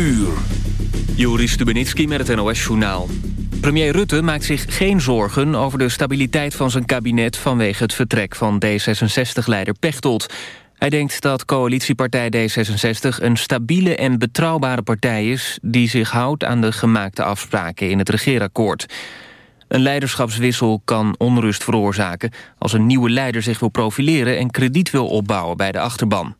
uur. Joris Stubenitski met het NOS-journaal. Premier Rutte maakt zich geen zorgen over de stabiliteit van zijn kabinet... vanwege het vertrek van D66-leider Pechtold. Hij denkt dat coalitiepartij D66 een stabiele en betrouwbare partij is... die zich houdt aan de gemaakte afspraken in het regeerakkoord. Een leiderschapswissel kan onrust veroorzaken... als een nieuwe leider zich wil profileren en krediet wil opbouwen bij de achterban.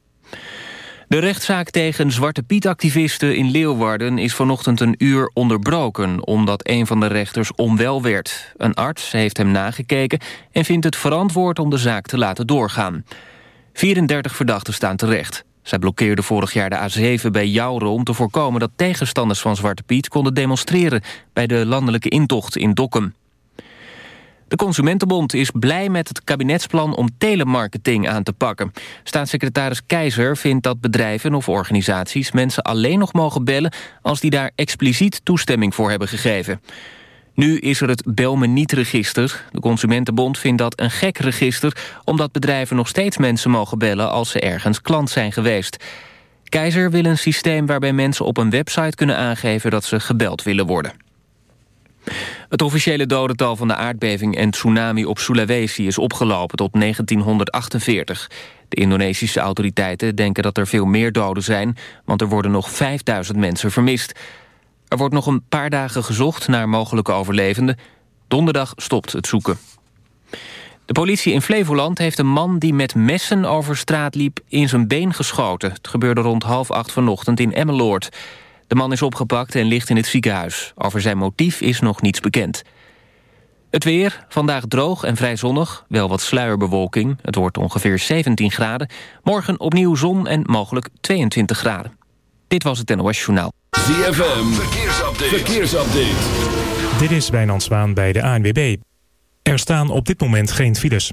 De rechtszaak tegen Zwarte Piet-activisten in Leeuwarden... is vanochtend een uur onderbroken... omdat een van de rechters onwel werd. Een arts heeft hem nagekeken... en vindt het verantwoord om de zaak te laten doorgaan. 34 verdachten staan terecht. Zij blokkeerden vorig jaar de A7 bij Jouren... om te voorkomen dat tegenstanders van Zwarte Piet konden demonstreren... bij de landelijke intocht in Dokkum. De Consumentenbond is blij met het kabinetsplan om telemarketing aan te pakken. Staatssecretaris Keizer vindt dat bedrijven of organisaties mensen alleen nog mogen bellen als die daar expliciet toestemming voor hebben gegeven. Nu is er het Bel me niet-register. De Consumentenbond vindt dat een gek register... omdat bedrijven nog steeds mensen mogen bellen als ze ergens klant zijn geweest. Keizer wil een systeem waarbij mensen op een website kunnen aangeven... dat ze gebeld willen worden. Het officiële dodental van de aardbeving en tsunami op Sulawesi is opgelopen tot 1948. De Indonesische autoriteiten denken dat er veel meer doden zijn, want er worden nog 5000 mensen vermist. Er wordt nog een paar dagen gezocht naar mogelijke overlevenden. Donderdag stopt het zoeken. De politie in Flevoland heeft een man die met messen over straat liep in zijn been geschoten. Het gebeurde rond half acht vanochtend in Emmeloord. De man is opgepakt en ligt in het ziekenhuis. Over zijn motief is nog niets bekend. Het weer, vandaag droog en vrij zonnig, wel wat sluierbewolking. Het wordt ongeveer 17 graden. Morgen opnieuw zon en mogelijk 22 graden. Dit was het NOS Journaal. ZFM, verkeersupdate. verkeersupdate. Dit is Wijnand Zwaan bij de ANWB. Er staan op dit moment geen files.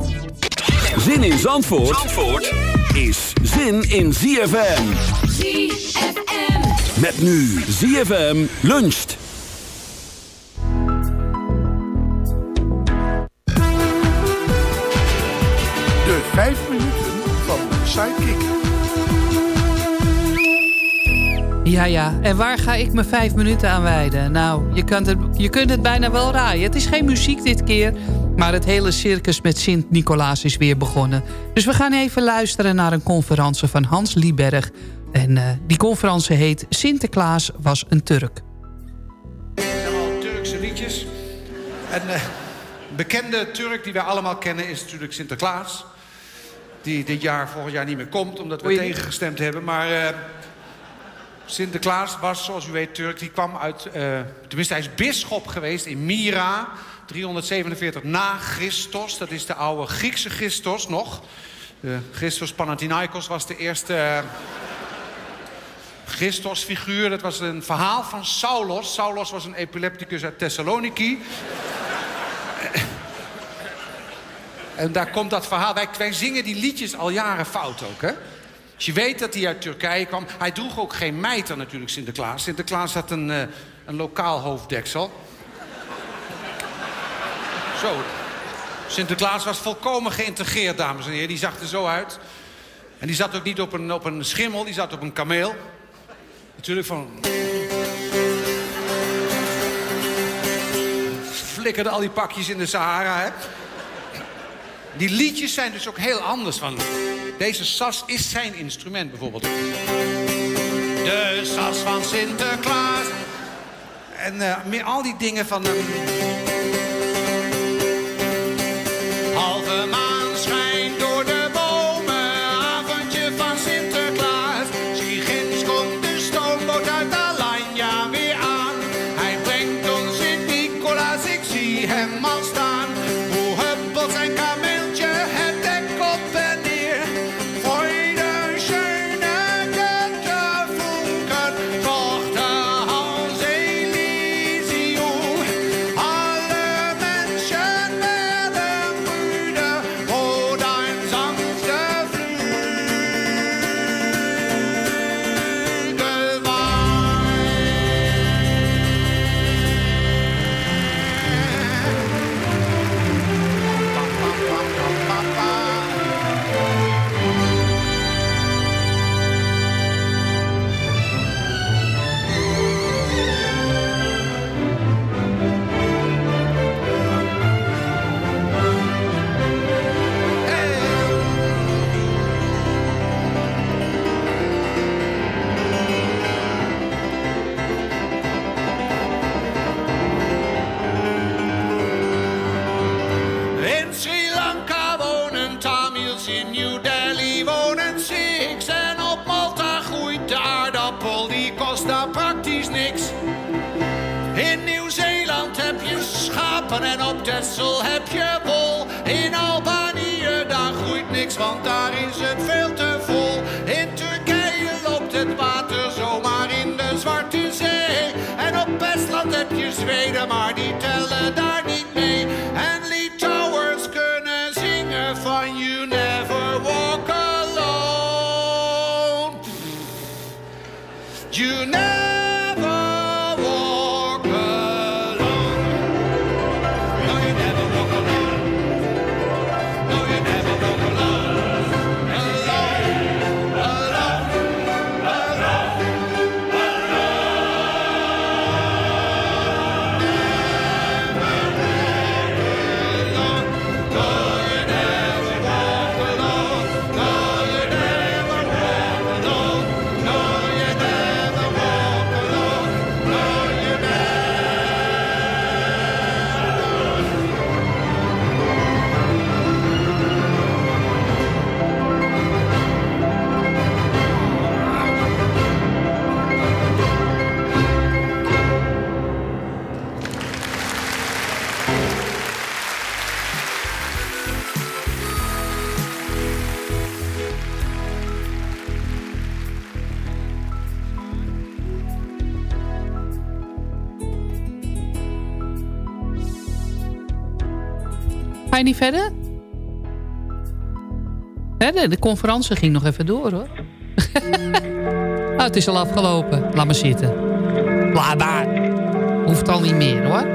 Zin in Zandvoort, Zandvoort is zin in ZFM. ZFM. Met nu ZFM luncht. De vijf minuten van Sidekick. Ja, ja. En waar ga ik me vijf minuten aan wijden? Nou, je kunt, het, je kunt het bijna wel raaien. Het is geen muziek dit keer, maar het hele circus met Sint-Nicolaas is weer begonnen. Dus we gaan even luisteren naar een conferentie van Hans Lieberg. En eh, die conferentie heet Sinterklaas was een Turk. allemaal Turkse liedjes. En eh, een bekende Turk die wij allemaal kennen is natuurlijk Sinterklaas. Die dit jaar, volgend jaar niet meer komt, omdat we Oei. tegengestemd hebben. Maar eh, Sinterklaas was, zoals u weet, Turk. Die kwam uit, eh, tenminste hij is bisschop geweest in Myra. 347 na Christus. Dat is de oude Griekse Christus nog. De Christus Panathinaikos was de eerste... eh, Christusfiguur, dat was een verhaal van Saulos. Saulos was een epilepticus uit Thessaloniki. en daar komt dat verhaal. Wij, wij zingen die liedjes al jaren fout ook, hè? Dus je weet dat hij uit Turkije kwam. Hij droeg ook geen mijter natuurlijk, Sinterklaas. Sinterklaas had een, eh, een lokaal hoofddeksel. Zo. Sinterklaas was volkomen geïntegreerd, dames en heren. Die zag er zo uit. En die zat ook niet op een, op een schimmel, die zat op een kameel. Natuurlijk van... Flikkerde al die pakjes in de Sahara, hè. Die liedjes zijn dus ook heel anders. Van deze sas is zijn instrument, bijvoorbeeld. De sas van Sinterklaas. En eh, al die dingen van... ehm, You never Niet verder? De, de conferentie ging nog even door, hoor. nou, het is al afgelopen. Laat maar zitten. Laat maar. Hoeft al niet meer, hoor.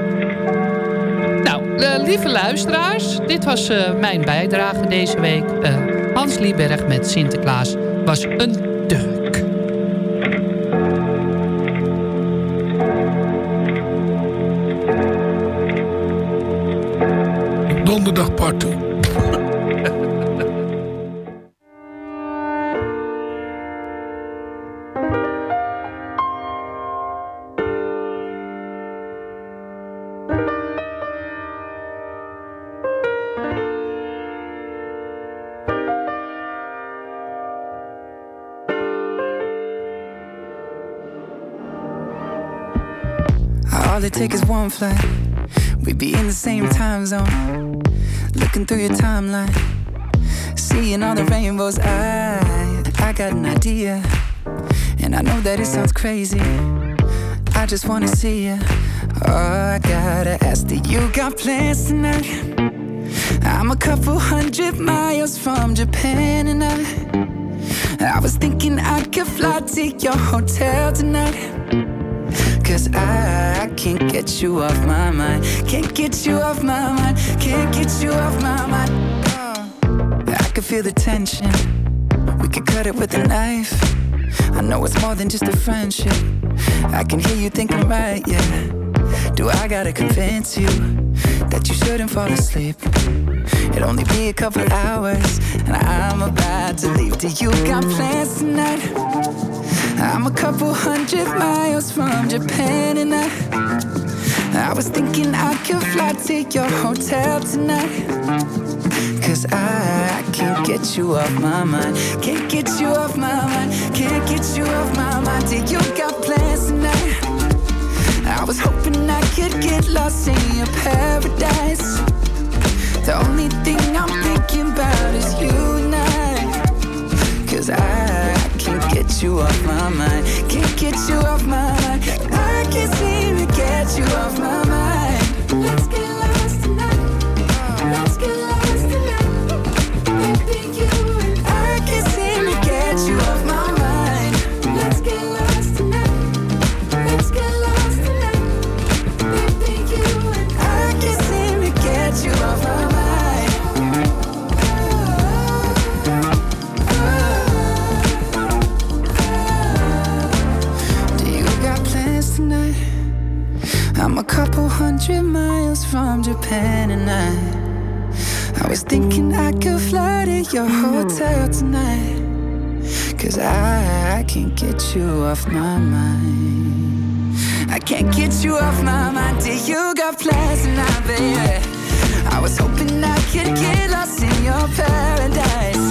Nou, eh, lieve luisteraars. Dit was eh, mijn bijdrage deze week. Eh, Hans Lieberg met Sinterklaas was een Donderdag part 2. All it takes is one flight. We'd be in the same time zone. Looking through your timeline. Seeing all the rainbows. I, I got an idea. And I know that it sounds crazy. I just wanna see you. Oh, I gotta ask, do you got plans tonight? I'm a couple hundred miles from Japan and I I was thinking I could fly to your hotel tonight. Cause I, I can't get you off my mind. Can't get you off my mind. Can't get you off my mind. I can feel the tension. We could cut it with a knife. I know it's more than just a friendship. I can hear you thinking, right, yeah. Do I gotta convince you that you shouldn't fall asleep? It'll only be a couple hours, and I'm about to leave. Do you got plans tonight? I'm a couple hundred miles from Japan, and I, I was thinking I could fly to your hotel tonight. Cause I, I can't get you off my mind. Can't get you off my mind. Can't get you off my mind. Do you got plans tonight? I was hoping I could get lost in your paradise. The only thing I'm thinking about is you and I. Cause I, I can't get you off my mind. Can't get you off my mind. I can't seem to get you off my mind. Let's get Cause I, I can't get you off my mind. I can't get you off my mind. Till you got plans tonight, baby? I was hoping I could get lost in your paradise.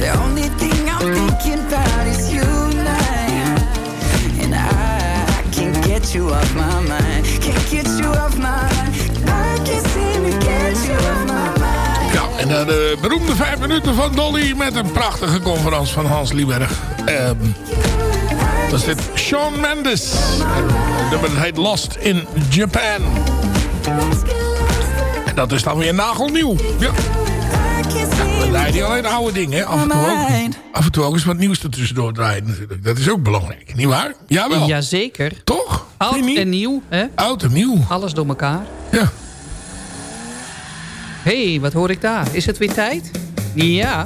The only thing I'm thinking about is you and I. And I, I can't get you off my mind. Can't get you off my mind. I can't seem to Dan de beroemde vijf minuten van Dolly met een prachtige conferentie van Hans Lieberg. Ehm, dat is dit Shawn Mendes. Het nummer heet Lost in Japan. En dat is dan weer nagelnieuw. Ja. We draaien alleen oude dingen. Af en, toe ook, af en toe ook eens wat nieuws ertussendoor draaien natuurlijk. Dat is ook belangrijk, niet waar? Jawel. Jazeker. Toch? Oud en nieuw, hè? Oud en nieuw. Alles door elkaar. Ja. Hé, hey, wat hoor ik daar? Is het weer tijd? Ja.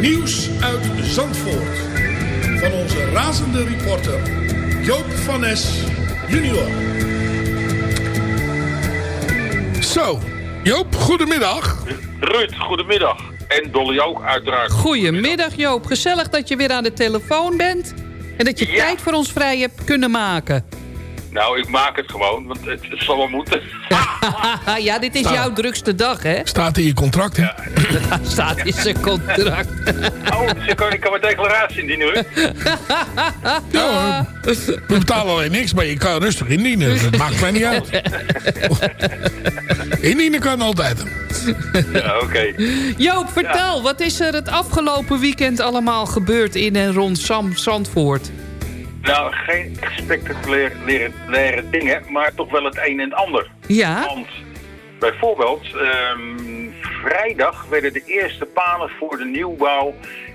Nieuws uit Zandvoort. Van onze razende reporter Joop van Nes junior. Zo, Joop, goedemiddag. Ruud, goedemiddag. En Dolly ook uiteraard. Goedemiddag Joop. Gezellig dat je weer aan de telefoon bent. En dat je tijd voor ons vrij hebt kunnen maken. Nou, ik maak het gewoon, want het, het zal wel moeten. ja, dit is Staat- jouw drukste dag, hè? Staat in je contract, hè? Staat in zijn contract. Oh, ik kan, ik kan mijn declaratie indienen, Ruud. Ja hoor. We betalen alleen niks, maar je kan rustig indienen. Dat maakt mij niet uit. Indienen kan altijd. Ja, oké. Joop, vertel, wat is er het afgelopen weekend allemaal gebeurd in en rond Sam Zandvoort? Nou, geen spectaculaire dingen, maar toch wel het een en het ander. Ja? Want bijvoorbeeld, ehm, vrijdag werden de eerste palen voor de nieuwbouw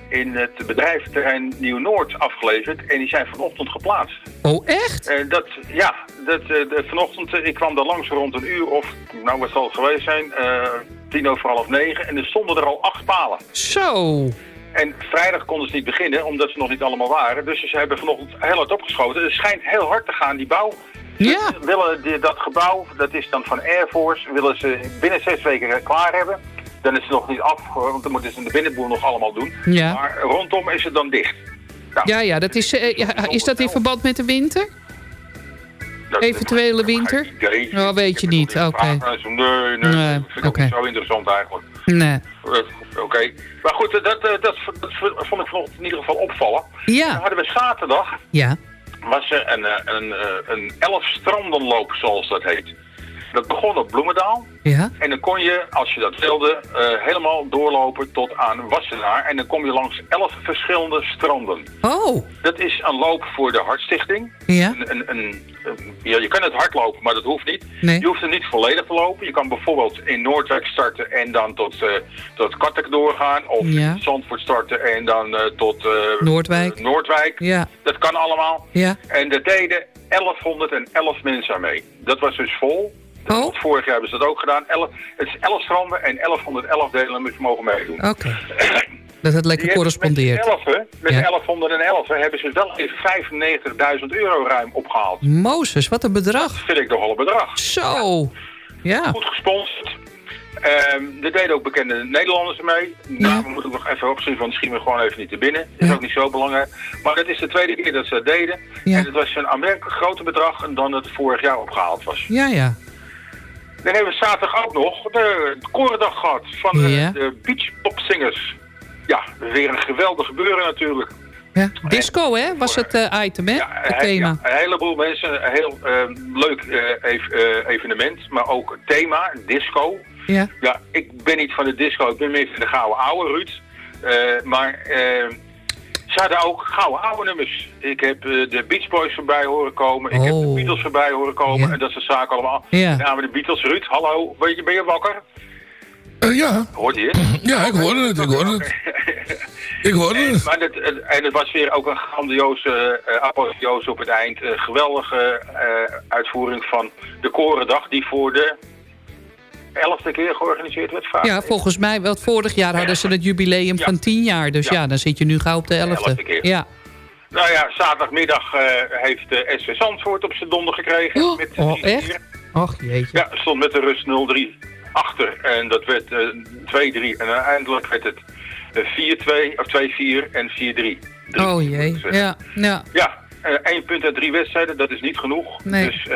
in het bedrijventerrein Nieuw-Noord afgeleverd. En die zijn vanochtend geplaatst. Oh, echt? Eh, dat, ja, dat, eh, de- vanochtend, eh, ik kwam daar langs rond een uur of, nou wat zal het geweest zijn, tien over half negen. En er stonden er al acht palen. Zo. En vrijdag konden ze niet beginnen, omdat ze nog niet allemaal waren. Dus ze hebben vanochtend heel hard opgeschoten. Het schijnt heel hard te gaan, die bouw. Ja. Ze willen die, dat gebouw, dat is dan van Air Force, willen ze binnen zes weken klaar hebben. Dan is het nog niet af, want dan moeten ze in de binnenboel nog allemaal doen. Ja. Maar rondom is het dan dicht. Nou, Ja, ja, dat is, eh, ja, is dat in verband met de winter? dat- Eventuele winter? Oh, weet je niet, oké. Nee, nee, Nee, dat vind ik ook oké. niet zo interessant eigenlijk. Nee. Oké. Maar goed, eh, dat, eh, dat, dat vond ik vanochtend in ieder geval opvallen. Ja. Dan hadden we zaterdag, Ja. was er een, eh, een, eh, een elf strandenloop, zoals dat heet. Dat begon op Bloemendaal. Ja? En dan kon je, als je dat wilde, eh, helemaal doorlopen tot aan Wassenaar. En dan kom je langs elf verschillende stranden. Oh, Dat is een loop voor de Hartstichting. ja? Een, een, een, een- ja, je kan het hard lopen, maar dat hoeft niet. Nee. Je hoeft er niet volledig te lopen. Je kan bijvoorbeeld in Noordwijk starten en dan tot, eh tot Kattek doorgaan. Of Ja. in Zandvoort starten en dan eh, tot Noordwijk. Noordwijk. Ja, Dat kan allemaal. ja. En daar deden 1111 mensen aan mee. Dat was dus vol. Oh, Vorig jaar hebben ze dat ook gedaan. Elf, het is 11 stranden en 1111 deelnemers mogen meedoen. oké. Dat het lekker correspondeert. Met, z'n 11, met Ja. 1111 hebben ze wel even 95.000 euro ruim opgehaald. Mozes, wat een bedrag. Dat vind ik nogal een bedrag. Zo. Ja. Goed gesponsord. Ehm er deden ook bekende Nederlanders mee. Nou, we moeten nog even opzien van schiet me gewoon even niet te binnen. Dat is Ja. ook niet zo belangrijk. Maar het is de tweede keer dat ze dat deden. Ja. En het was een aanmerkelijk groter bedrag dan het vorig jaar opgehaald was. Ja, ja. Dan hebben we zaterdag ook nog de korendag gehad van Ja. de beachpopzingers. Ja, weer een geweldig gebeuren natuurlijk. ja. Disco, hè, was het eh, item, hè? Ja, Het he- thema. ja, een heleboel mensen, een heel eh, leuk eh, ev- evenement, maar ook thema, disco. Ja. Ja, ik ben niet van de disco, ik ben meer van de gouden oude Ruud. Maar ze hadden ook gouden oude nummers. Ik heb eh, de Beach Boys voorbij horen komen, ik heb Oh. de Beatles voorbij horen komen Ja. en dat soort zaken allemaal. Ja. Dan hebben we de Beatles, Ruud, hallo, ben je, ben je wakker? Eh, ja. Hoorde je het? ja, ik hoorde het, ik hoorde het. Ik hoorde het. Maar het, het- en het was weer ook een grandioze uh, apotheose op het eind. Een geweldige eh, uitvoering van de Korendag die voor de elfde keer georganiseerd werd. vaak. Ja, volgens mij, wel vorig jaar hadden ze het jubileum Ja. van 10 jaar. Dus ja. Ja. dan zit je nu gauw op de 11e. 11e keer. Ja. Nou ja, zaterdagmiddag eh, heeft de SV Zandvoort op zijn donder gekregen. Oh, met oh, 4-4. echt? Och, jeetje. Ja, stond met de rust 0-3 achter. En dat werd eh, 2-3. En uiteindelijk werd het eh, 4-2 of 2-4 en 4-3. Oh jee. Ja, ja. Ja, eh, één punt uit drie wedstrijden, dat is niet genoeg. Nee. Dus eh,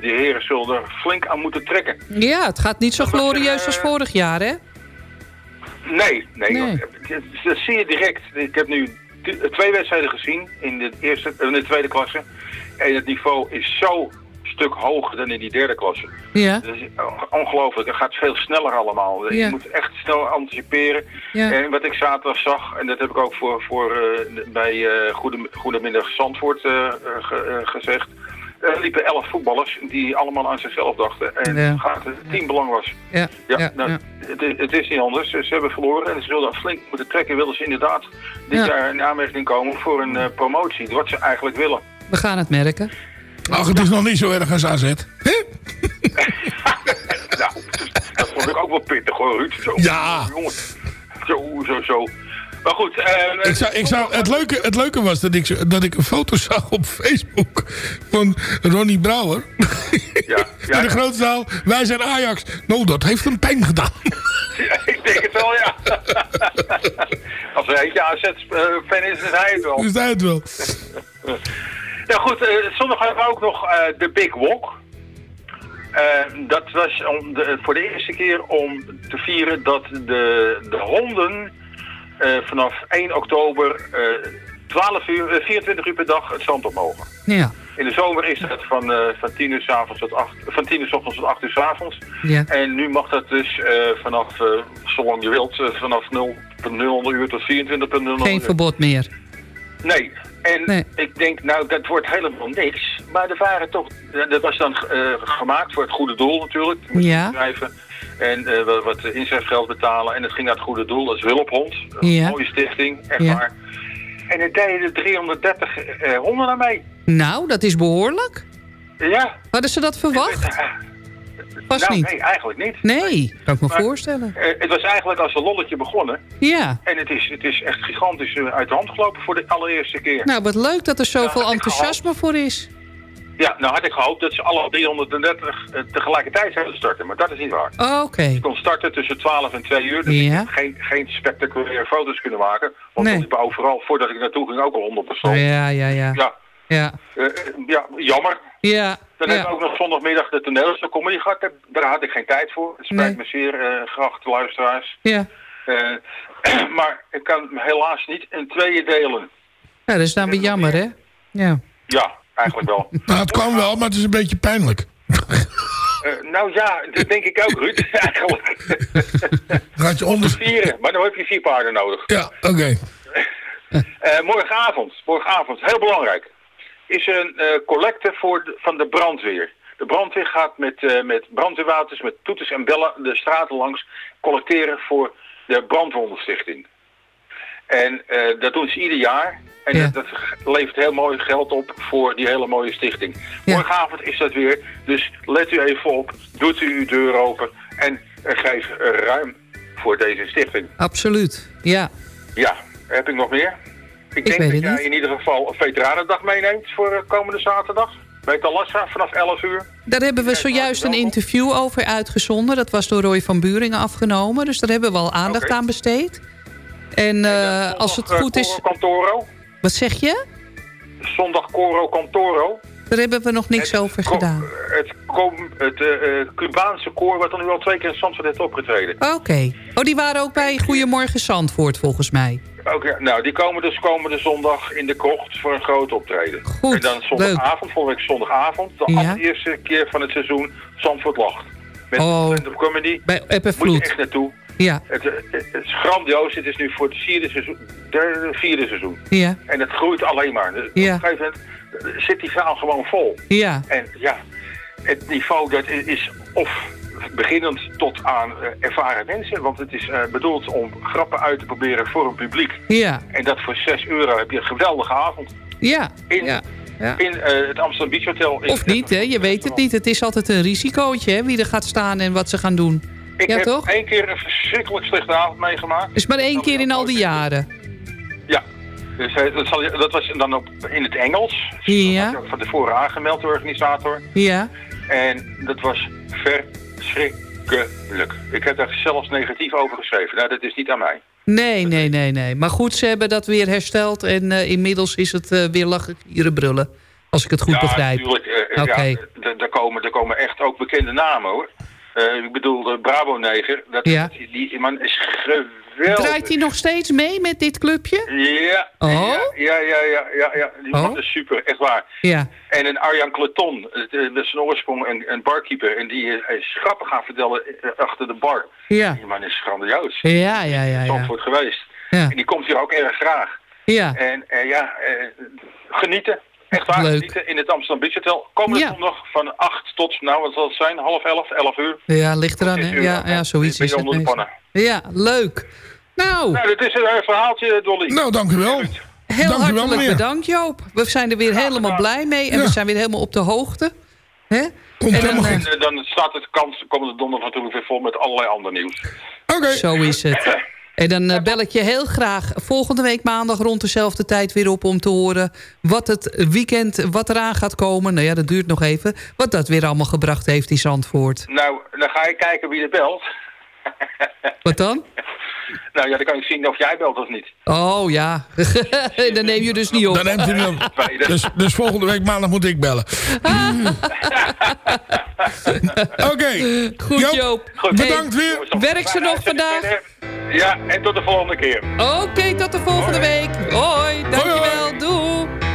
de heren zullen er flink aan moeten trekken. ja, het gaat niet zo Dat glorieus eh, als vorig jaar, hè? Nee, nee, Nee. Dat, dat zie je direct. Ik heb nu twee wedstrijden gezien in de, eerste, in de tweede klasse. En het niveau is zo stuk hoger dan in die derde klasse. Ja. Dat is ongelooflijk. Het gaat veel sneller allemaal. Ja. Je moet echt snel anticiperen. Ja. En wat ik zaterdag zag, en dat heb ik ook voor, voor, eh, bij eh Goede, Goedemiddag Zandvoort ge- eh, gezegd. Er liepen elf voetballers die allemaal aan zichzelf dachten. En Ja. gaat het teambelang was. Ja, nou, ja. Het, is- het is niet anders. Ze hebben verloren en ze willen flink moeten trekken. Willen ze inderdaad dit Ja. jaar in aanmerking komen voor een promotie. Wat ze eigenlijk willen. We gaan het merken. Ach, het is nog niet zo erg als AZ. Hè? nou, dat vond ik ook wel pittig hoor, Ruud. Zo, Ja. Jongen. Zo, zo, zo. Maar goed. eh, Ik zou, ik zou, het, leuke, het leuke was dat ik, dat ik een foto zag op Facebook van Ronnie Brouwer. Ja, ja, In de grote zaal. Wij zijn Ajax. Nou, dat heeft hem pijn gedaan. ik denk het wel, ja. Als er eentje AZ-fan is, is hij het wel. Dus hij het wel. Nou goed, eh, zondag hadden we ook nog eh, de Big Walk. Eh, dat was om de, voor de eerste keer om te vieren dat de, de honden vanaf 1 oktober eh 12 uur, eh, 24 uur per dag het zand op mogen. Ja. In de zomer is dat van, van 10 uur s avonds tot 8, van 10 uur s ochtends tot 8 uur s avonds. Ja. En nu mag dat dus vanaf, zolang je wilt, vanaf 0.00 uur tot 24.00 Geen uur. verbod meer. Nee. En Nee. ik denk, nou, dat wordt helemaal niks. Maar er waren toch... Dat was dan eh, gemaakt voor het goede doel natuurlijk. Ja. En eh, wat, wat inzetgeld betalen. En het ging naar het goede doel. Dat is Hulphond. Een Ja. mooie stichting, echt Ja. waar. En er deden er 330 eh, honden aan mee. Nou, dat is behoorlijk. Ja. Hadden ze dat verwacht? Vast nou, niet. nee, eigenlijk niet. Nee, kan ik me Maar- voorstellen. Eh, het was eigenlijk als een lolletje begonnen. Ja. En het is, het is echt gigantisch eh, uit de hand gelopen voor de allereerste keer. Nou, wat leuk dat er zoveel had ik enthousiasme voor is. Ja, nou had ik gehoopt dat ze alle 330 eh, tegelijkertijd zouden starten. Maar dat is niet waar. Oh, Oké. Je kon starten tussen 12 en 2 uur. Dus Ja. ik heb geen, geen spectaculaire foto's kunnen maken. Want Nee. liepen overal, voordat ik naartoe ging, ook al 100 personen. Ja, ja, ja. Ja, Ja, ja jammer. ja. Dan ja. hebben we ook nog zondagmiddag de toneelshow comedy gehad. Daar- Daar had ik geen tijd voor. Het spijt Nee. me zeer, eh geachte luisteraars. Ja. Eh, maar ik kan hem helaas niet in tweeën delen. ja, dat is dan weer jammer, hè? Ja. Ja, eigenlijk wel. Nou, het kwam wel, maar het is een beetje pijnlijk. Eh, nou ja, dat denk ik ook, Ruud, eigenlijk. Gaat je onder... Vieren, maar dan heb je vier paarden nodig. Ja, oké. Eh, morgenavond, morgenavond, heel belangrijk, is een eh, collecte voor de- van de brandweer. De brandweer gaat met, eh, met brandweerwaters, met toeters en bellen de straten langs collecteren voor de brandwondenstichting. En eh, dat doen ze ieder jaar. En Ja. dat, dat levert heel mooi geld op voor die hele mooie stichting. Ja. Morgenavond is dat weer. Dus let u even op. Doet u uw deur open. En geef ruim voor deze stichting. Absoluut, ja. Ja, heb ik nog meer? Ik, denk dat jij in ieder geval een veteranendag meeneemt voor eh, komende zaterdag. Bij Talassa vanaf 11 uur. Daar hebben we zojuist een interview over uitgezonden. Dat was door Roy van Buringen afgenomen. Dus daar hebben we al aandacht aan besteed. En eh, als het goed is... Cantoro. Wat zeg je? Zondag Coro Cantoro. Daar hebben we nog niks over gedaan. Het, het eh, eh, Cubaanse koor wat dan nu al twee keer in Zandvoort heeft opgetreden. Oké. Oh, die waren ook bij Goedemorgen Zandvoort volgens mij. Oké, nou, die komen dus komende zondag in de krocht voor een groot optreden. Goed, en dan zondagavond, volgende week zondagavond, de Ja. allereerste keer van het seizoen Zandvoort Lacht. Met Oh. stand-up comedy. Bij Moet je echt naartoe. Ja, Het, eh, het, het is grandioos. Het is nu voor het vierde seizoen, derde, vierde seizoen. ja, En het groeit alleen maar. Dus Ja. Op een gegeven moment eh, zit die zaal gewoon vol. ja. En ja, het niveau dat is of beginnend tot aan eh, ervaren mensen. Want het is eh, bedoeld om grappen uit te proberen voor een publiek. Ja, En dat voor 6 euro heb je een geweldige avond. ja, In, ja. ja. in eh, het Amsterdam Beach Hotel. Of niet, hè? Je weet het niet. Het is altijd een risicootje, hè? Wie er gaat staan en wat ze gaan doen. Ik ja, heb toch? één keer een verschrikkelijk slechte avond meegemaakt. Is maar één keer in al die jaren. Ja. Dus dat, was dan ook in het Engels. Ja. Dat had je ook van tevoren aangemeld, de organisator. Ja. En dat was verschrikkelijk. Ik heb daar zelfs negatief over geschreven. Nou, dat is niet aan mij. Nee, nee, nee, nee. Maar goed, ze hebben dat weer hersteld. En eh, inmiddels is het eh, weer lachen, kieren, brullen. Als ik het goed ja, begrijp. natuurlijk. eh, Oké. ja, daar komen, daar komen echt ook bekende namen, hoor. Eh, ik bedoel, de Brabo-neger. Dat, Ja. die, die man is geweldig. Draait hij nog steeds mee met dit clubje? Ja, Oh? ja, ja, ja, ja, ja. Die man Oh? is super, echt waar. Ja. En een Arjan Kleton, eh, dat is een oorsprong, een, een barkeeper. En die is grappen gaan vertellen eh, achter de bar. Ja. Die man is grandioos. Ja, ja, ja, ja. Geweest. Ja. En die komt hier ook erg graag. Ja. En eh, ja, eh, genieten. Echt waar, Leuk. genieten in het Amsterdam Beach Hotel. Komende Ja. zondag van 8 tot, nou wat zal het zijn, half 11, 11 uur. Ja, ligt eraan, hè? Ja, ja, zoiets is het de. Ja, leuk. Nou, Nou, dat is een eh, verhaaltje, Dolly. Nou, dank u wel. heel dank u wel, hartelijk bedankt, Joop. We zijn er weer helemaal blij mee. En Ja. we zijn weer helemaal op de hoogte. Hè? Komt En dan, helemaal eh, goed. En eh, dan staat het kans komende donderdag natuurlijk weer vol met allerlei ander nieuws. Oké. Zo is het. En dan bel ik je heel graag volgende week maandag rond dezelfde tijd weer op... om te horen wat het weekend, wat eraan gaat komen. Nou ja, dat duurt nog even. Wat dat weer allemaal gebracht heeft in Zandvoort. Nou, dan ga je kijken wie er belt. Wat dan? Nou ja, dan kan ik zien of jij belt of niet. Oh ja, dan neem je dus niet op. Dan neemt u hem. Tweede. Dus, dus volgende week maandag moet ik bellen. Oké. Goed, Joop. Goed. Bedankt Hey, weer. Werk ze nog vandaag? Ja, en tot de volgende keer. Oké, tot de volgende week. Hoi, dankjewel. Doei.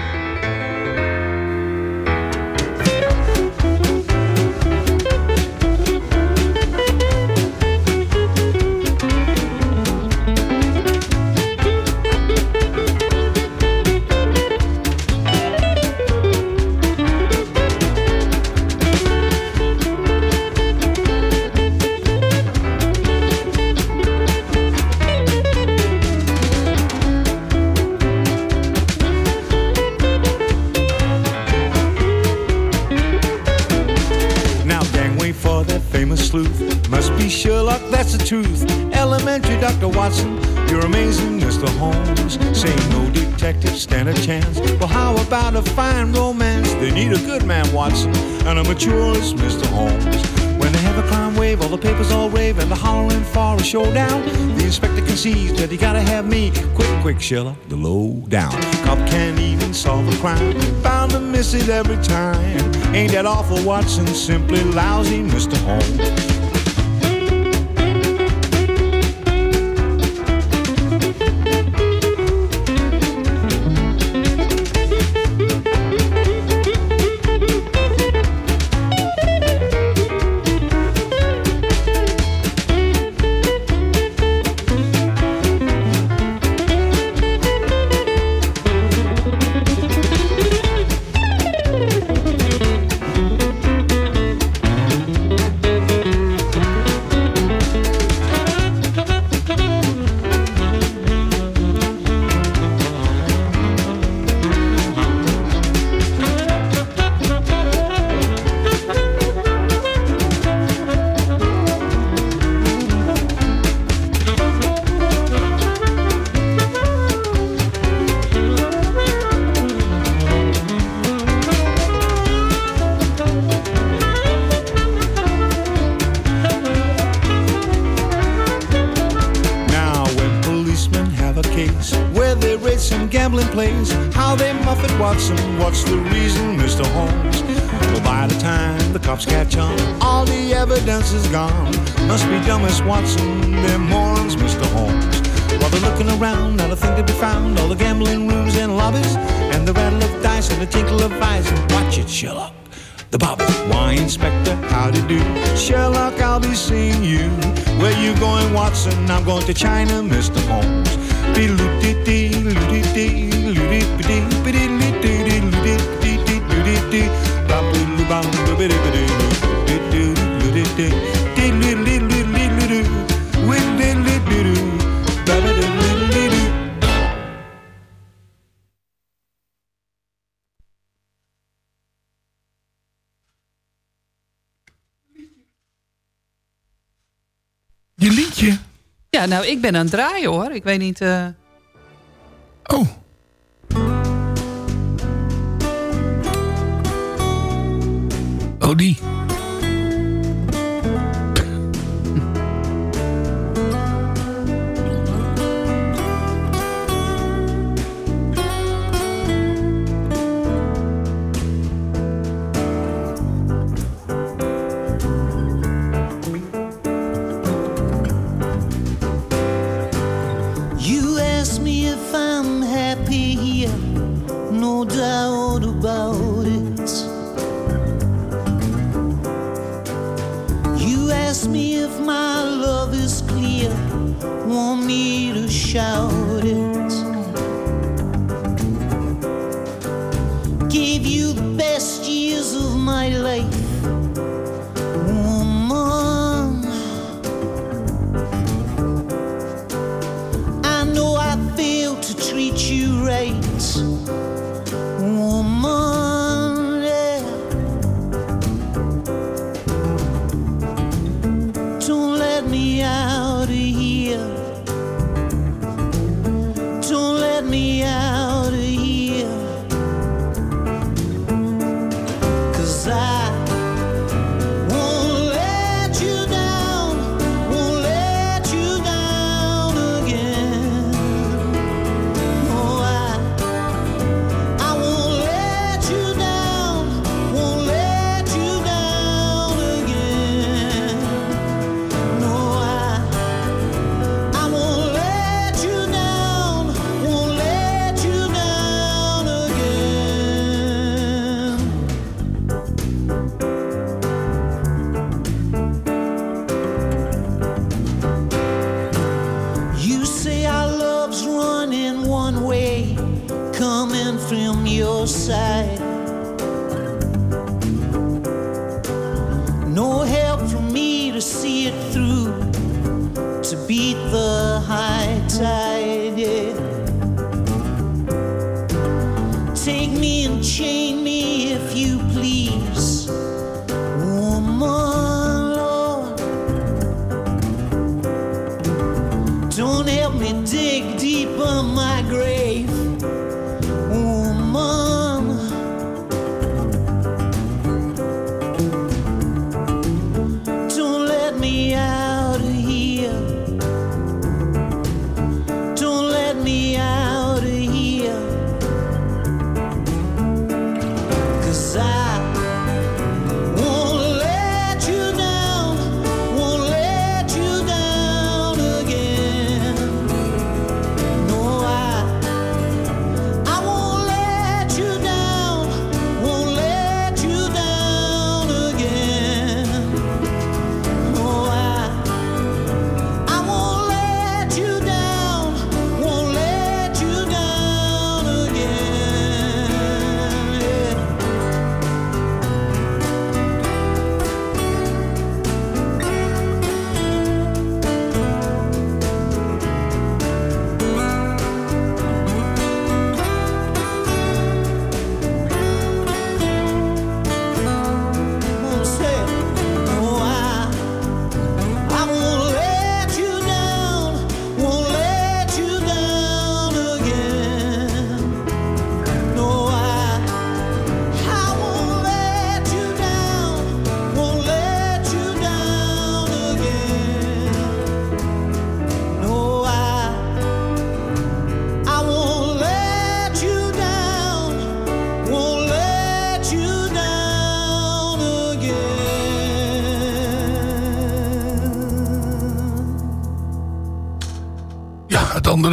That's the truth. Elementary, Dr. Watson, you're amazing, Mr. Holmes. Say no detective, stand a chance. Well, how about a fine romance? They need a good man, Watson, and a maturist, Mr. Holmes. When they have a crime wave, all the papers all rave, and they're hollering for a showdown. The inspector concedes that he gotta have me. Quick, quick, Sherlock, the low down. Cop can't even solve a crime. Bound to miss it every time. Ain't that awful, Watson? Simply lousy, Mr. Holmes. Nou, ik ben aan het draaien hoor. Ik weet niet... Eh, oh. Oh, die. no doubt about it. You ask me if my love is clear, want me to shout.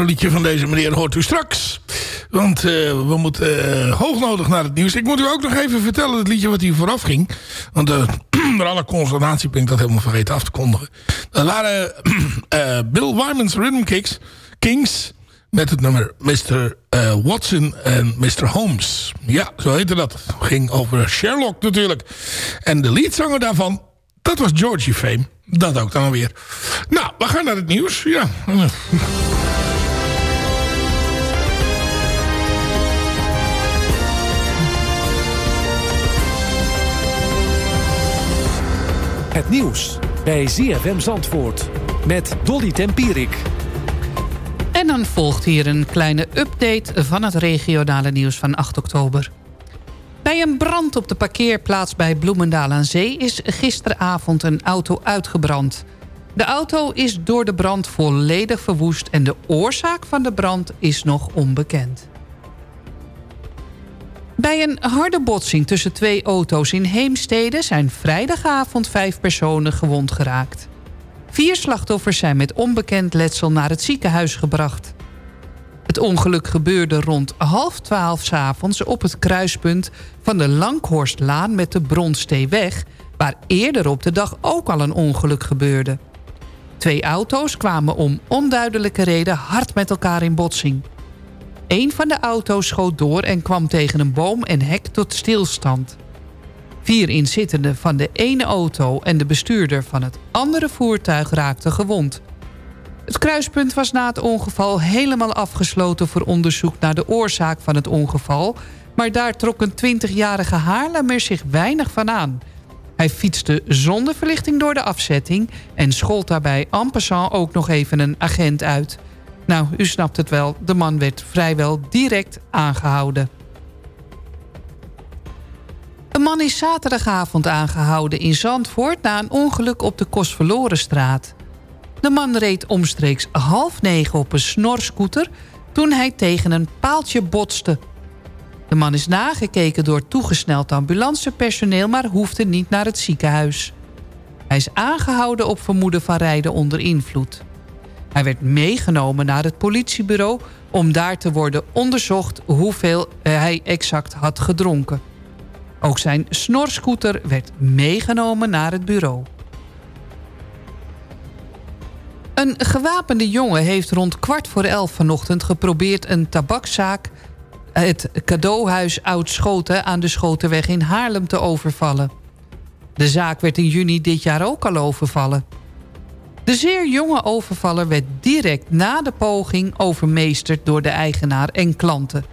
Andere liedje van deze meneer hoort u straks. Want uh, we moeten uh, hoognodig naar het nieuws. Ik moet u ook nog even vertellen het liedje wat hier vooraf ging. Want uh, alle consternatie ben ik dat helemaal vergeten af te kondigen. Dat waren Bill Wyman's Rhythm Kicks, Kings... met het nummer Mr. Watson en Mr. Holmes. Ja, zo heette dat. Ging over Sherlock natuurlijk. En de leadzanger daarvan, dat was Georgie Fame. Dat ook dan alweer. Nou, we gaan naar het nieuws. Ja. Het nieuws bij ZFM Zandvoort met Dolly Tempierik. En dan volgt hier een kleine update van het regionale nieuws van 8 oktober. Bij een brand op de parkeerplaats bij Bloemendaal aan Zee... is gisteravond een auto uitgebrand. De auto is door de brand volledig verwoest... en de oorzaak van de brand is nog onbekend. Bij een harde botsing tussen twee auto's in Heemstede... zijn vrijdagavond vijf personen gewond geraakt. Vier slachtoffers zijn met onbekend letsel naar het ziekenhuis gebracht. Het ongeluk gebeurde rond half twaalf s avonds op het kruispunt van de Langhorstlaan met de Bronsteeweg... waar eerder op de dag ook al een ongeluk gebeurde. Twee auto's kwamen om onduidelijke reden hard met elkaar in botsing. Een van de auto's schoot door en kwam tegen een boom en hek tot stilstand. Vier inzittenden van de ene auto en de bestuurder van het andere voertuig raakten gewond. Het kruispunt was na het ongeval helemaal afgesloten voor onderzoek naar de oorzaak van het ongeval... maar daar trok een 20-jarige Haarlemmer zich weinig van aan. Hij fietste zonder verlichting door de afzetting... en schold daarbij en passant ook nog even een agent uit. Nou, u snapt het wel, de man werd vrijwel direct aangehouden. Een man is zaterdagavond aangehouden in Zandvoort... na een ongeluk op de Kostverlorenstraat. De man reed omstreeks half negen op een snorscooter... toen hij tegen een paaltje botste. De man is nagekeken door toegesneld ambulancepersoneel... maar hoefde niet naar het ziekenhuis. Hij is aangehouden op vermoeden van rijden onder invloed. Hij werd meegenomen naar het politiebureau... om daar te worden onderzocht hoeveel hij exact had gedronken. Ook zijn snorscooter werd meegenomen naar het bureau. Een gewapende jongen heeft rond kwart voor elf vanochtend geprobeerd... een tabakszaak, het cadeauhuis Oud-Schoten... aan de Schotenweg in Haarlem te overvallen. De zaak werd in juni dit jaar ook al overvallen. De zeer jonge overvaller werd direct na de poging overmeesterd... door de eigenaar en klanten.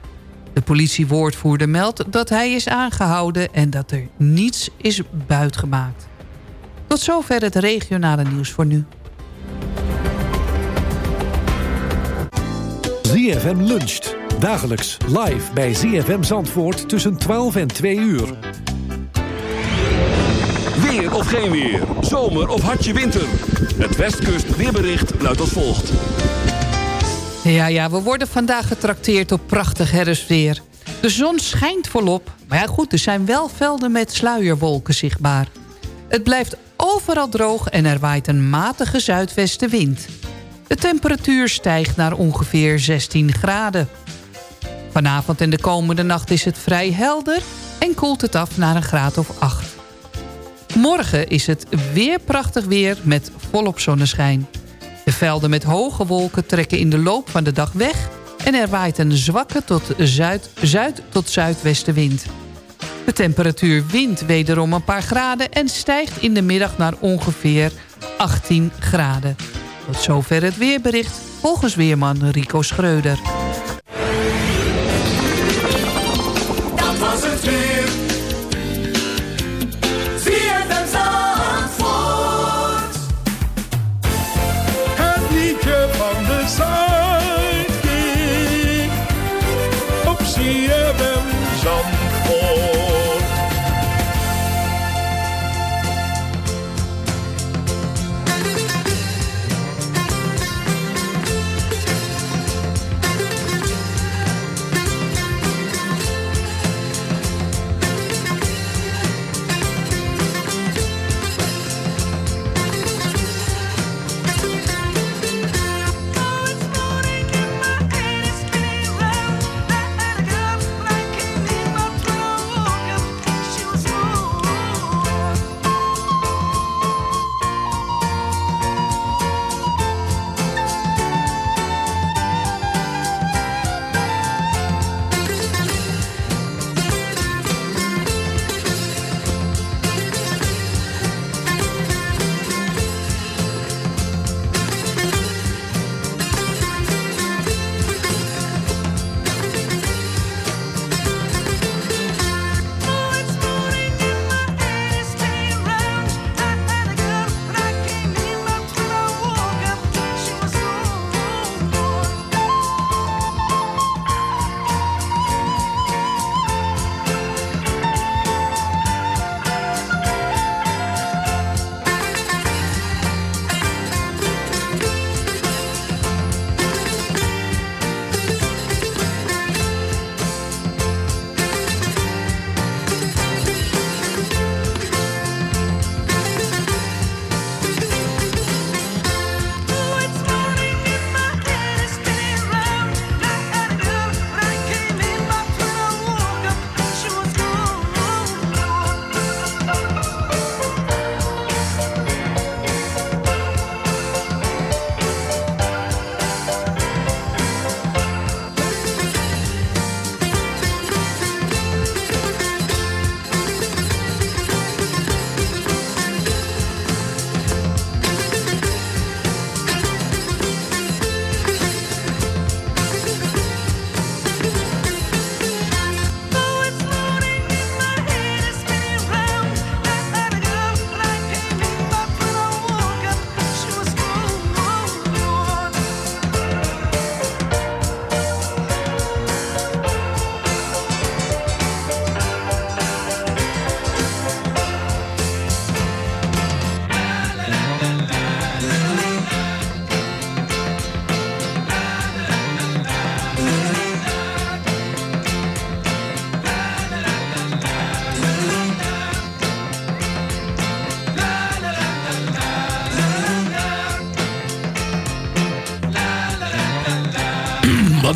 De politiewoordvoerder meldt dat hij is aangehouden... en dat er niets is buitgemaakt. Tot zover het regionale nieuws voor nu. ZFM luncht. Dagelijks live bij ZFM Zandvoort tussen 12 en 2 uur. Of geen weer. Zomer of hartje winter. Het Westkust weerbericht luidt als volgt. Ja, ja, we worden vandaag getrakteerd op prachtig herfstweer. De zon schijnt volop, maar ja goed, er zijn wel velden met sluierwolken zichtbaar. Het blijft overal droog en er waait een matige zuidwestenwind. De temperatuur stijgt naar ongeveer 16 graden. Vanavond en de komende nacht is het vrij helder en koelt het af naar een graad of 8. Morgen is het weer prachtig weer met volop zonneschijn. De velden met hoge wolken trekken in de loop van de dag weg... en er waait een zwakke tot zuid, zuid tot zuidwestenwind. De temperatuur wint wederom een paar graden... en stijgt in de middag naar ongeveer 18 graden. Tot zover het weerbericht volgens weerman Rico Schreuder.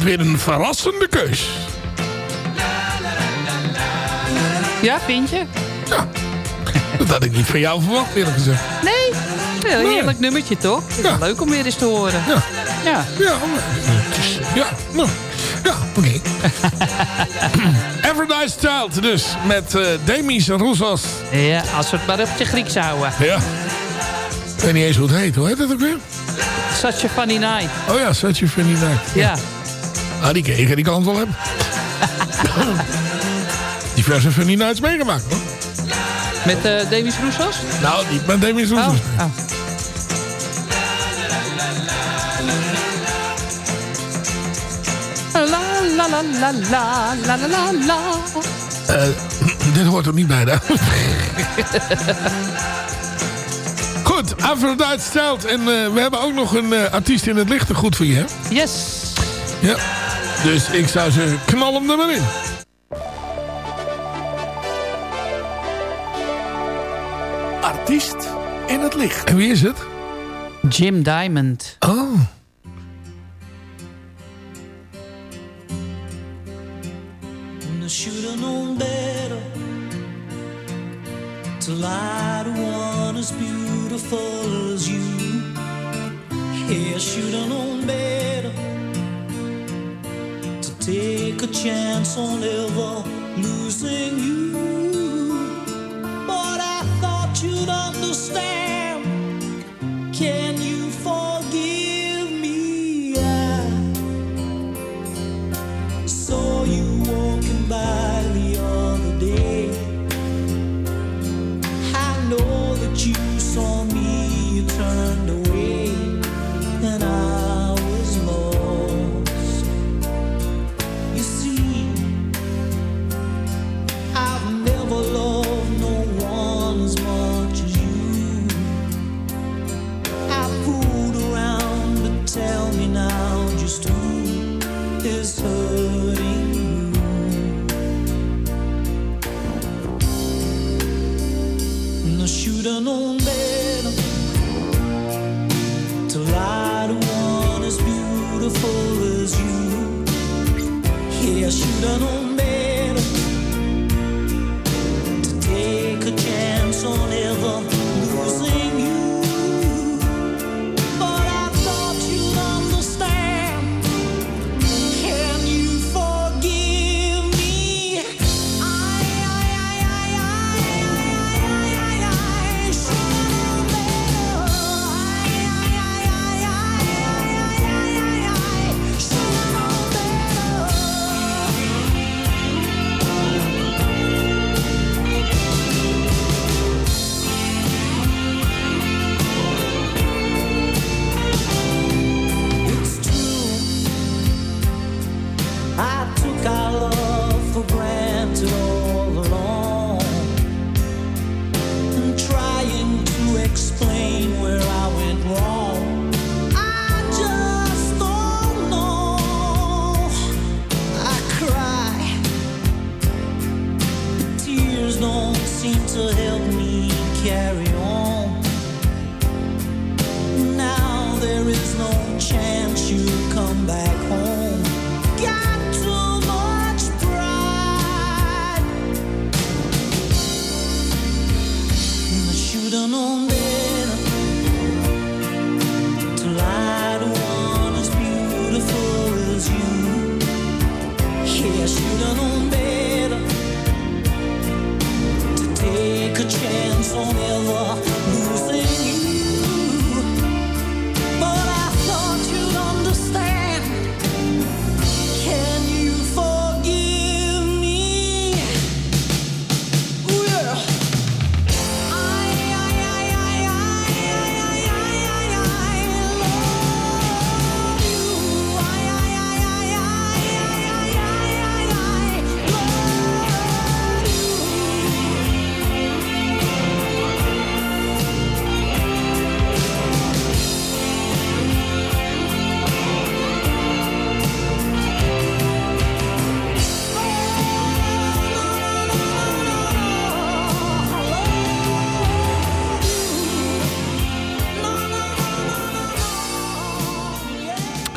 Wat weer een verrassende keus. Ja, vind je? Dat had ik niet van jou verwacht, eerlijk gezegd. Nee? Ja, een heerlijk nummertje, toch? Het is wel leuk om weer eens te horen. Ja. Ja. Ja, ja, nou, ja, oké. Evernice Child dus, met eh Demis Roussos. Ja, als we het maar op je Grieks houden. Ja. Ik weet niet eens hoe het heet. Hoe heet het ook weer? Such a funny night. Oh ja, Such a Funny Night. Ja. Ah, die kreeg die kan het wel hebben. die vers heeft er niet uit meegemaakt, hoor. Met uh, Davies Roussos? Nou, niet met Davies oh, Roussos. Oh. La la la la la la la eh, dit hoort er niet bij, hè? goed, Aphrodite Stelt. En eh, we hebben ook nog een artiest in het lichte goed voor je, hè? Yes. Ja. Dus ik zou zeggen, knal hem er maar in. Artiest in het licht. En wie is het? Jim Diamond. Oh. I should have known better to lie to one as beautiful as you. Yeah, I should have known better take a chance on ever losing you. But I thought you'd understand. dando um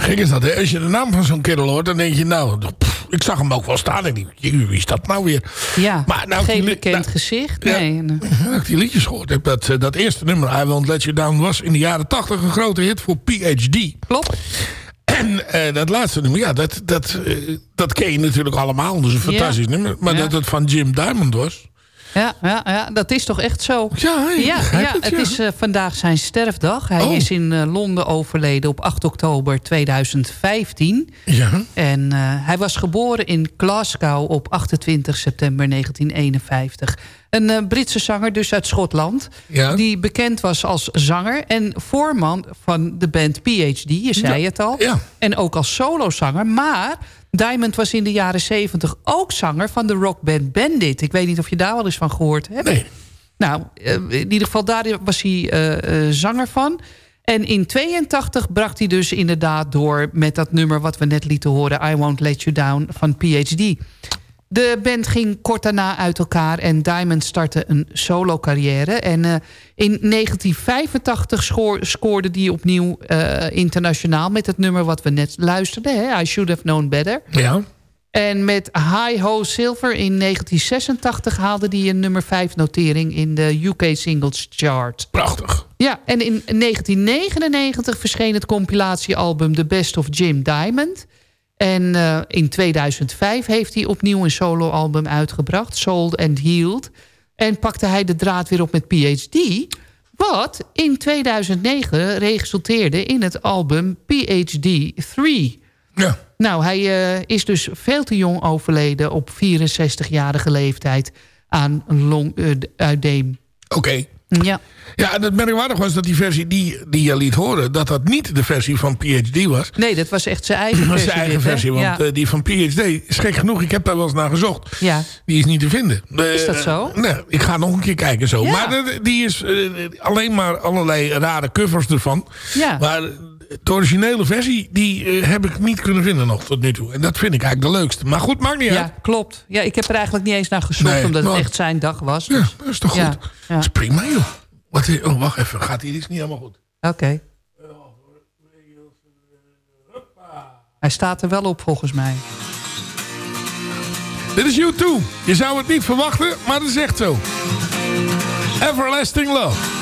Gek is dat, hè? Als je de naam van zo'n kerel hoort, dan denk je, nou, pff, ik zag hem ook wel staan. En ik denk, "Jee, wie is dat nou weer? Ja, Maar nou, geen die bekend nou, gezicht. ja. Nee. En, eh, Nou, ik die liedjes gehoord heb, dat, eh, dat eerste nummer, I Won't Let You Down, was in de jaren 80 een grote hit voor PhD. Klopt. En eh, dat laatste nummer, ja, dat, dat, dat ken je natuurlijk allemaal. Dat is een Ja. fantastisch nummer. Maar Ja. dat het van Jim Diamond was. Ja, ja, ja, dat is toch echt zo. Ja, ja, ja, het, ja. is eh, vandaag zijn sterfdag. Hij Oh. is in eh, Londen overleden op 8 oktober 2015. Ja. En eh, hij was geboren in Glasgow op 28 september 1951. Een eh, Britse zanger, dus uit Schotland. Ja. Die bekend was als zanger en voorman van de band PhD. Je zei Ja, het al. ja. En ook als solozanger. Maar Diamond was in de jaren 70 ook zanger van de rockband Bandit. Ik weet niet of je daar wel eens van gehoord hebt. Nee. Nou, eh, in ieder geval daar was hij eh, zanger van. En in 82 bracht hij dus inderdaad door met dat nummer... wat we net lieten horen, I Won't Let You Down van PhD. De band ging kort daarna uit elkaar en Diamond startte een solo-carrière. En eh, in 1985 schoor- scoorde hij opnieuw eh, internationaal... met het nummer wat we net luisterden, hè? I Should Have Known Better. Ja. En met High Ho Silver in 1986 haalde hij een nummer 5 notering in de UK Singles Chart. Prachtig. Ja, en in 1999 verscheen het compilatiealbum The Best of Jim Diamond. En eh, in 2005 heeft hij opnieuw een soloalbum uitgebracht, Sold and Healed. En pakte hij de draad weer op met PhD... wat in 2009 resulteerde in het album PhD 3... Ja. Nou, hij eh, is dus veel te jong overleden op 64-jarige leeftijd aan longuideem. Oké. Ja. Ja, en het merkwaardig was dat die versie die, die je liet horen... dat dat niet de versie van PhD was. Nee, dat was echt zijn eigen Dat was versie. zijn eigen dit, hè? versie. Want ja. eh, die van PhD is gek genoeg. Ik heb daar wel eens naar gezocht. ja. Die is niet te vinden. Eh, Is dat zo? Nee, ik ga nog een keer kijken zo. Ja. Maar eh, die is alleen maar allerlei rare covers ervan. Ja. Maar de originele versie, die eh, heb ik niet kunnen vinden nog tot nu toe. En dat vind ik eigenlijk de leukste. Maar goed, maakt niet uit. ja, klopt. Ja, ik heb er eigenlijk niet eens naar gezocht... Nee, omdat het echt zijn dag was. Ja, Dus- dat is toch goed. Ja, ja. Dat is prima, joh. Wat, oh, wacht even. Gaat hier iets niet helemaal goed? Oké. Hij staat er wel op volgens mij. Dit is U2. Je zou het niet verwachten, maar dat is echt zo. Everlasting Love.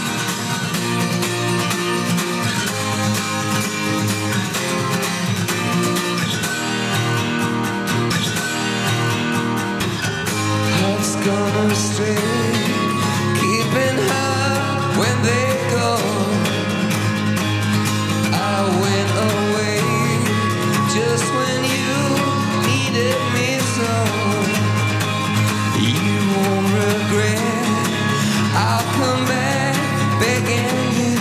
Gone astray, keeping her when they go. I went away just when you needed me so. You won't regret. I'll come back begging you.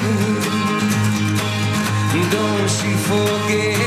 Don't you forget.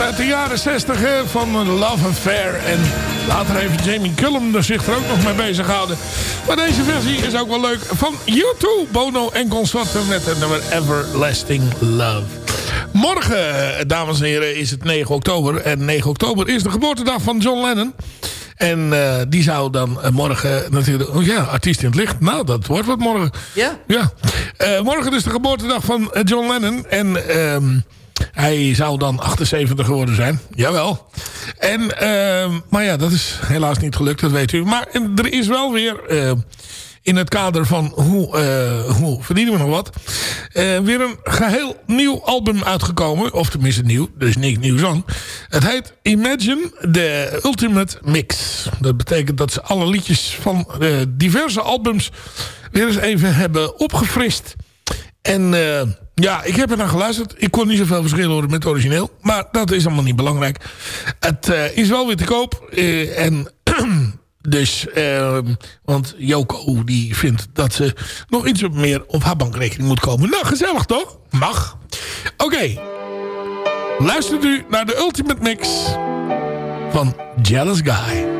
Uit de jaren 60 hè, van Love Affair. En later heeft Jamie Cullum zich er ook nog mee bezig gehouden. Maar deze versie is ook wel leuk. Van U2, Bono en consorten met het nummer Everlasting Love. Morgen, eh, dames en heren, is het 9 oktober. En 9 oktober is de geboortedag van John Lennon. En eh, die zou dan eh, morgen natuurlijk... Oh ja, artiest in het licht. Nou, dat wordt wat morgen. Ja? Ja. Eh, morgen is de geboortedag van eh, John Lennon. En ehm, hij zou dan 78 geworden zijn. Jawel. En, ehm, maar ja, dat is helaas niet gelukt, dat weet u. Maar er is wel weer... eh, in het kader van hoe, eh, hoe verdienen we nog wat. eh, weer een geheel nieuw album uitgekomen. Of tenminste nieuw, is niks nieuws aan. Het heet Imagine the Ultimate Mix. Dat betekent dat ze alle liedjes van diverse albums weer eens even hebben opgefrist. En ja, ik heb er naar geluisterd. Ik kon niet zoveel verschil horen met het origineel. Maar dat is allemaal niet belangrijk. Het eh, is wel weer te koop. eh, en dus, ehm, want Joko die vindt dat ze nog iets meer op haar bankrekening moet komen. Nou, gezellig toch? Mag. Oké. Luistert u naar de Ultimate Mix van Jealous Guy.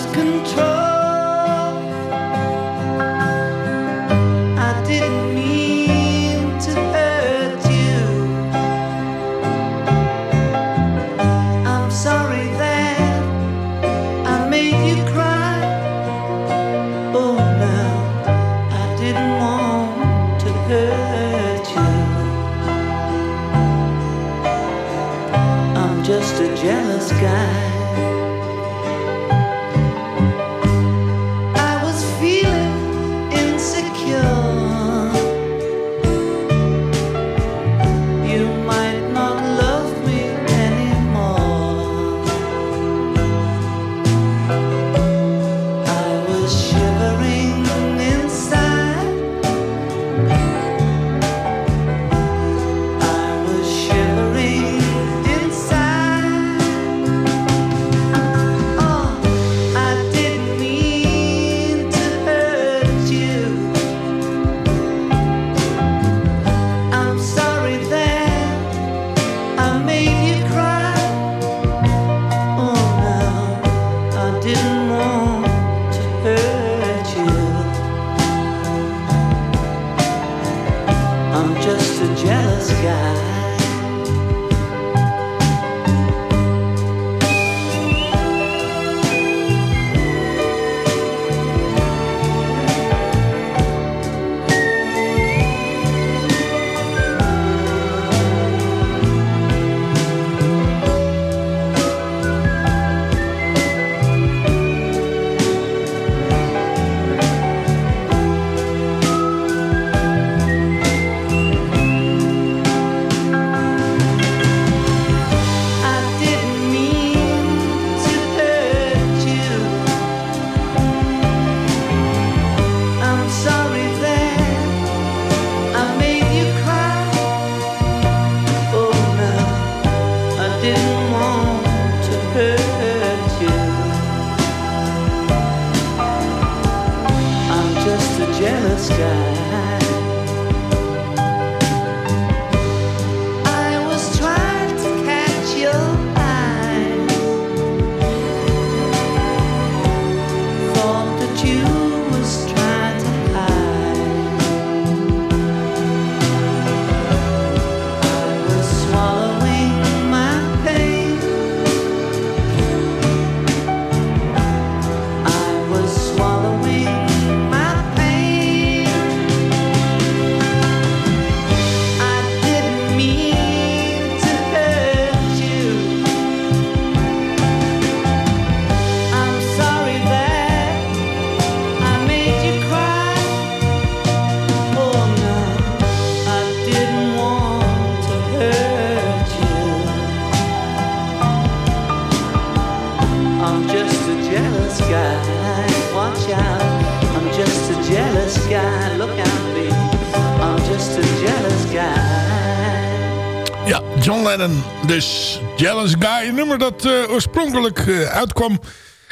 dat eh, oorspronkelijk eh, uitkwam.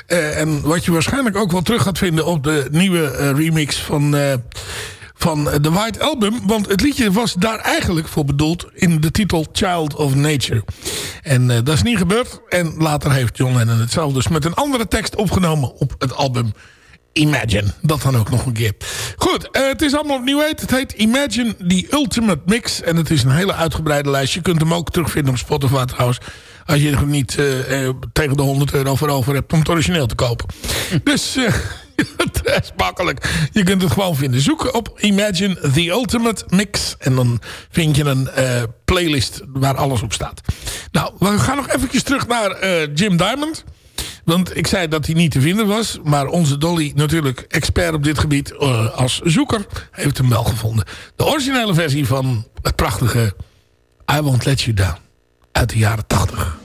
eh, en wat je waarschijnlijk ook wel terug gaat vinden op de nieuwe remix van, van The White Album. Want het liedje was daar eigenlijk voor bedoeld in de titel Child of Nature. En dat is niet gebeurd. En later heeft John Lennon het zelf dus met een andere tekst opgenomen op het album Imagine. Dat dan ook nog een keer. Goed, het is allemaal opnieuw heet. Het heet Imagine The Ultimate Mix. En het is een hele uitgebreide lijst. Je kunt hem ook terugvinden op Spotify trouwens. Als je er niet eh, eh, tegen de 100 euro voor over hebt om het origineel te kopen. Dus eh, het is makkelijk. Je kunt het gewoon vinden. Zoek op Imagine The Ultimate Mix. En dan vind je een playlist waar alles op staat. Nou, we gaan nog eventjes terug naar Jim Diamond. Want ik zei dat hij niet te vinden was. Maar onze Dolly, natuurlijk expert op dit gebied als zoeker, heeft hem wel gevonden. De originele versie van het prachtige I Won't Let You Down. Uit de jaren 80.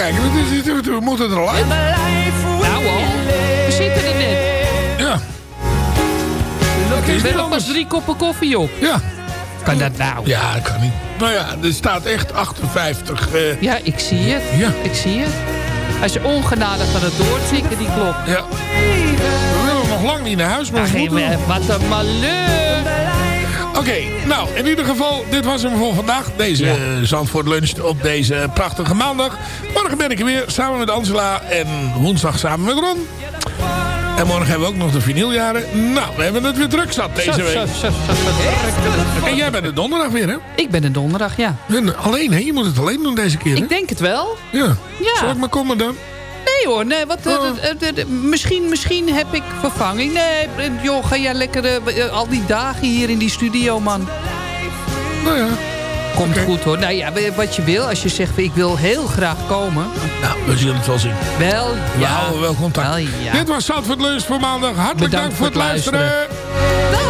Kijken. We moeten er al uit. Nou al, we zitten er net. Ja. Er zijn nog pas drie koppen koffie op. Ja. Kan dat nou? Ja, dat kan niet. Nou ja, er staat echt 58. eh, Ja, ik zie het. Ja. Ik zie het. Hij is ongenadig aan het doortikken, die klok. Ja. We willen nog lang niet naar huis, maar we moeten wat een malheur. Oké, nou, in ieder geval, dit was hem voor vandaag. Deze Ja. Zandvoort Lunch op deze prachtige maandag. Morgen ben ik er weer, samen met Angela. En woensdag samen met Ron. En morgen hebben we ook nog de vinyljaren. Nou, we hebben het weer druk zat deze week. En jij bent de donderdag weer, hè? Ik ben een donderdag, ja. En alleen, hè? Je moet het alleen doen deze keer, hè? Ik denk het wel. Ja. Ja. Zal ik maar komen dan? Nee hoor, nee, wat, eh, eh, eh, eh, misschien, misschien heb ik vervanging. Nee, joh, ga jij lekker al die dagen hier in die studio, man. Nou ja. Komt goed hoor. Nou ja, wat je wil. Als je zegt, ik wil heel graag komen. Nou, we zullen het wel zien. Wel, We ja. houden wel contact. Wel, ja. Dit was Zandvoort Lunch voor maandag. Hartelijk Bedankt dank voor het voor het luisteren.